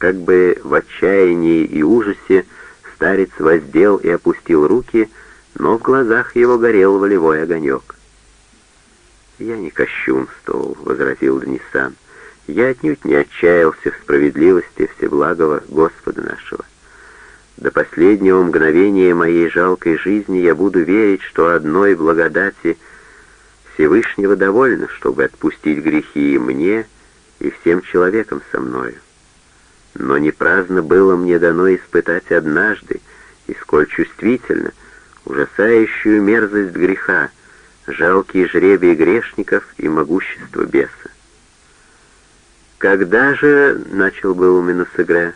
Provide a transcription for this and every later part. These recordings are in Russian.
Как бы в отчаянии и ужасе старец воздел и опустил руки, но в глазах его горел волевой огонек. «Я не кощунствовал», — возразил Днисан. «Я отнюдь не отчаялся в справедливости Всеблагого Господа нашего. До последнего мгновения моей жалкой жизни я буду верить, что одной благодати Всевышнего довольно, чтобы отпустить грехи и мне, и всем человекам со мною. Но не праздно было мне дано испытать однажды, и сколь чувствительно, ужасающую мерзость греха, жалкие жребий грешников и могущество беса. «Когда же...» — начал был Минусегре.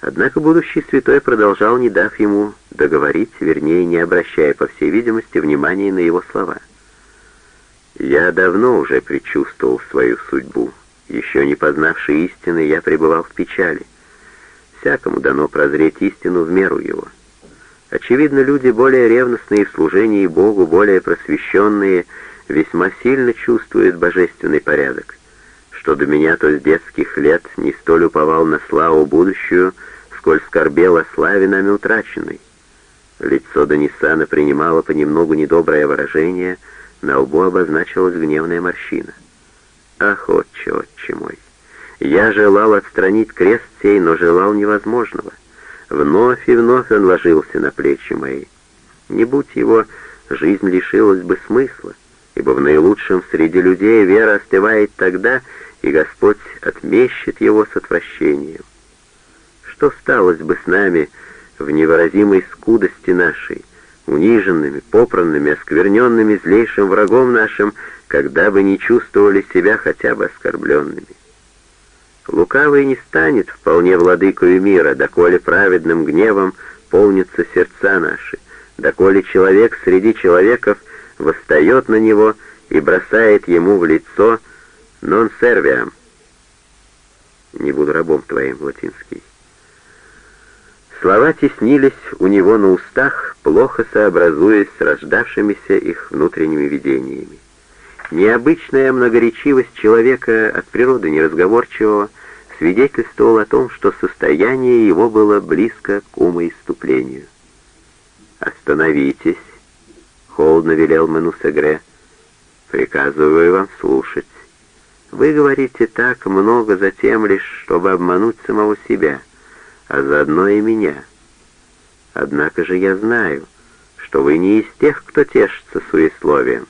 Однако будущий святой продолжал, не дав ему договорить, вернее, не обращая, по всей видимости, внимания на его слова. «Я давно уже предчувствовал свою судьбу. Еще не познавший истины, я пребывал в печали. Всякому дано прозреть истину в меру его». Очевидно, люди более ревностные в служении Богу, более просвещенные, весьма сильно чувствуют божественный порядок. Что до меня, то с детских лет не столь уповал на славу будущую, сколь скорбел о славе нами утраченной. Лицо Данисана принимало понемногу недоброе выражение, на лбу обозначилась гневная морщина. «Ах, отче, отче мой! Я желал отстранить крест сей, но желал невозможного». Вновь и вновь он ложился на плечи мои. Не будь его, жизнь лишилась бы смысла, ибо в наилучшем среди людей вера остывает тогда, и Господь отмещет его с отвращением. Что сталось бы с нами в невыразимой скудости нашей, униженными, попранными, оскверненными злейшим врагом нашим, когда бы не чувствовали себя хотя бы оскорбленными? Лукавый не станет вполне владыкою мира, доколе праведным гневом полнятся сердца наши, доколе человек среди человеков восстает на него и бросает ему в лицо «non serviam». Не буду рабом твоим, латинский. Слова теснились у него на устах, плохо сообразуясь с рождавшимися их внутренними видениями. Необычная многоречивость человека от природы неразговорчивого свидетельствовала о том, что состояние его было близко к умоиступлению. «Остановитесь», — холодно велел Манусегре, — «приказываю вам слушать. Вы говорите так много затем лишь, чтобы обмануть самого себя, а заодно и меня. Однако же я знаю, что вы не из тех, кто тешится суесловием.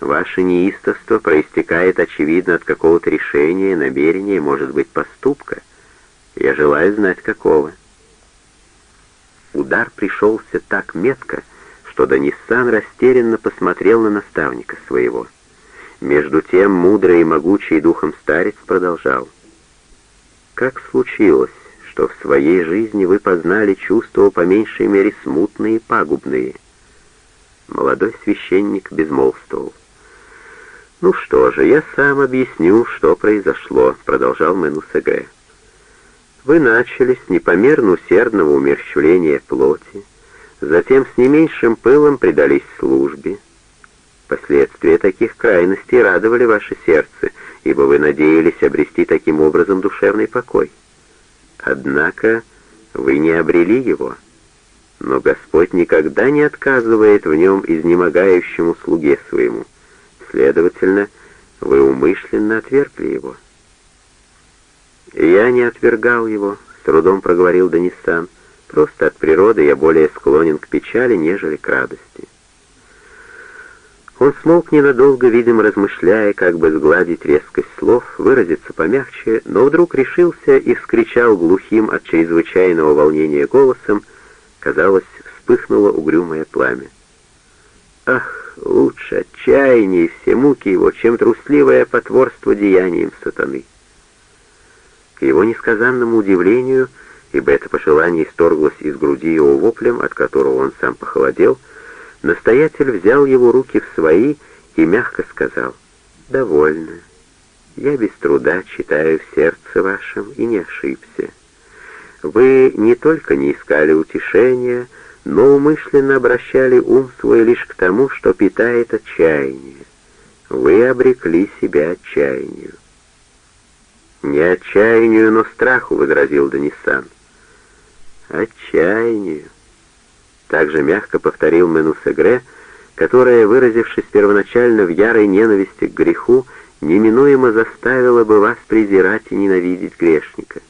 Ваше неистовство проистекает, очевидно, от какого-то решения, намерения, может быть, поступка. Я желаю знать, какого. Удар пришелся так метко, что Даниссан растерянно посмотрел на наставника своего. Между тем мудрый и могучий духом старец продолжал. «Как случилось, что в своей жизни вы познали чувства по меньшей мере смутные и пагубные?» Молодой священник безмолвствовал. «Ну что же, я сам объясню, что произошло», — продолжал Менусегре. «Вы начали с непомерно усердного умерщвления плоти, затем с не меньшим пылом предались службе. Последствия таких крайностей радовали ваше сердце, ибо вы надеялись обрести таким образом душевный покой. Однако вы не обрели его, но Господь никогда не отказывает в нем изнемогающему слуге своему». Следовательно, вы умышленно отвергли его. «Я не отвергал его», — с трудом проговорил Данисан. «Просто от природы я более склонен к печали, нежели к радости». Он смолк ненадолго, видимо, размышляя, как бы сгладить резкость слов, выразиться помягче, но вдруг решился и вскричал глухим от чрезвычайного волнения голосом, казалось, вспыхнуло угрюмое пламя. «Ах, лучше отчаяние все муки его, чем трусливое потворство деянием сатаны. К его несказанному удивлению, ибо это пожелание исторглось из груди его воплем, от которого он сам похолодел, настоятель взял его руки в свои и мягко сказал, «Довольно. Я без труда читаю в сердце вашем и не ошибся. Вы не только не искали утешения, но умышленно обращали ум свой лишь к тому, что питает отчаяние. Вы обрекли себя отчаянию. «Не отчаянию, но страху», — возразил Данисан. «Отчаянию», — также мягко повторил Менусегре, которая, выразившись первоначально в ярой ненависти к греху, неминуемо заставила бы вас презирать и ненавидеть грешника.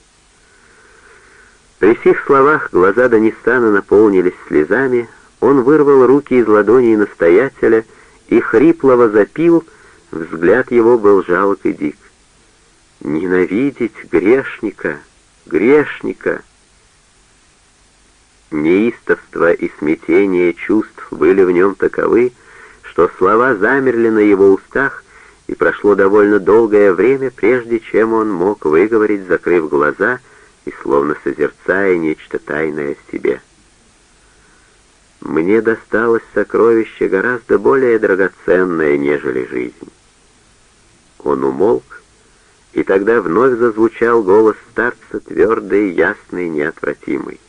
При сих словах глаза Данистана наполнились слезами, он вырвал руки из ладоней настоятеля и хрипло запил, взгляд его был жалок и дик. «Ненавидеть грешника, грешника!» Неистовство и смятение чувств были в нем таковы, что слова замерли на его устах, и прошло довольно долгое время, прежде чем он мог выговорить, закрыв глаза и словно созерцая нечто тайное в себе. «Мне досталось сокровище гораздо более драгоценное, нежели жизнь». Он умолк, и тогда вновь зазвучал голос старца, твердый, ясный, неотвратимый.